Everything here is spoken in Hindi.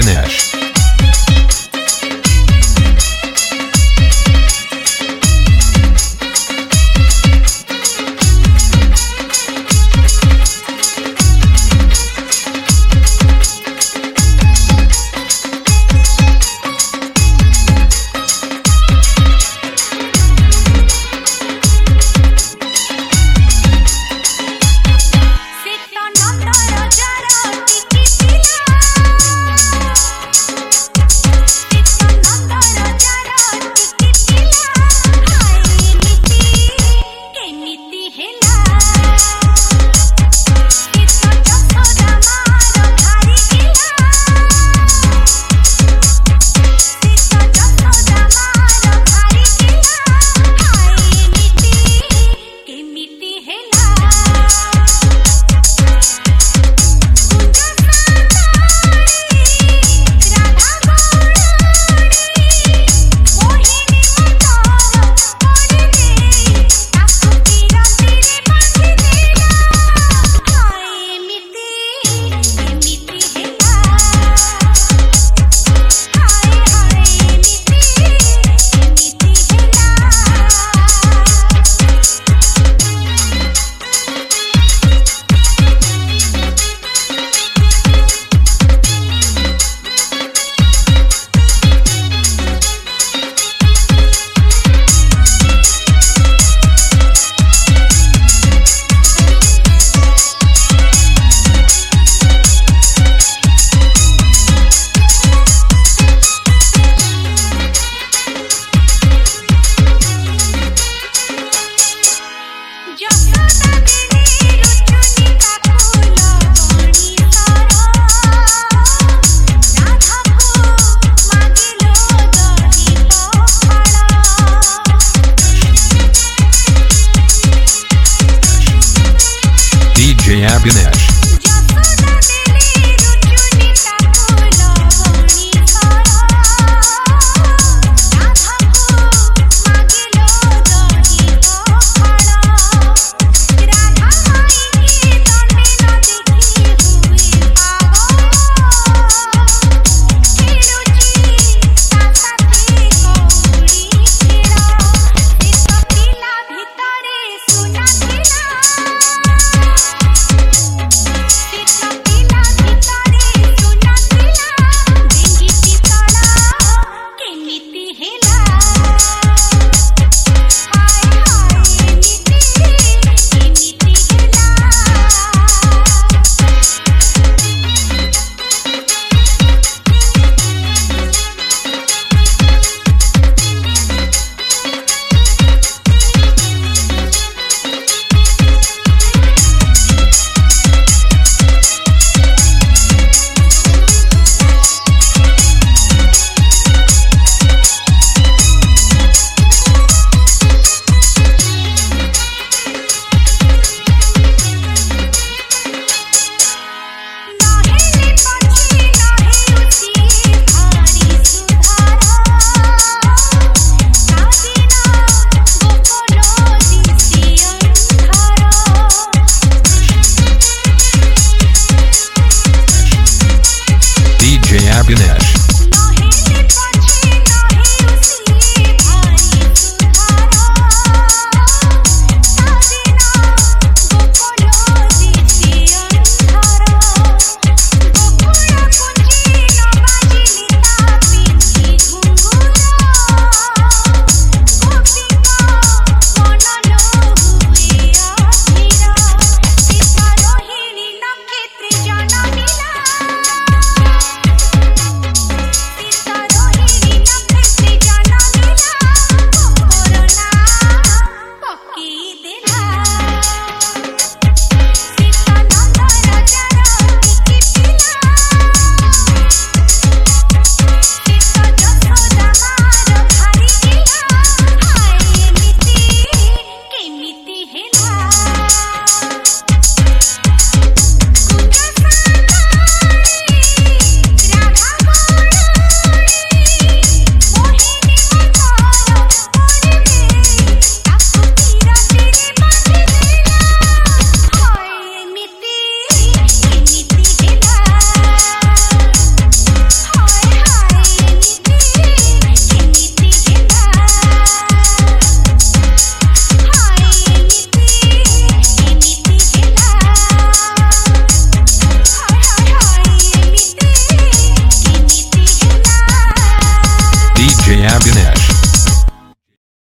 Dinesh. Abunesh.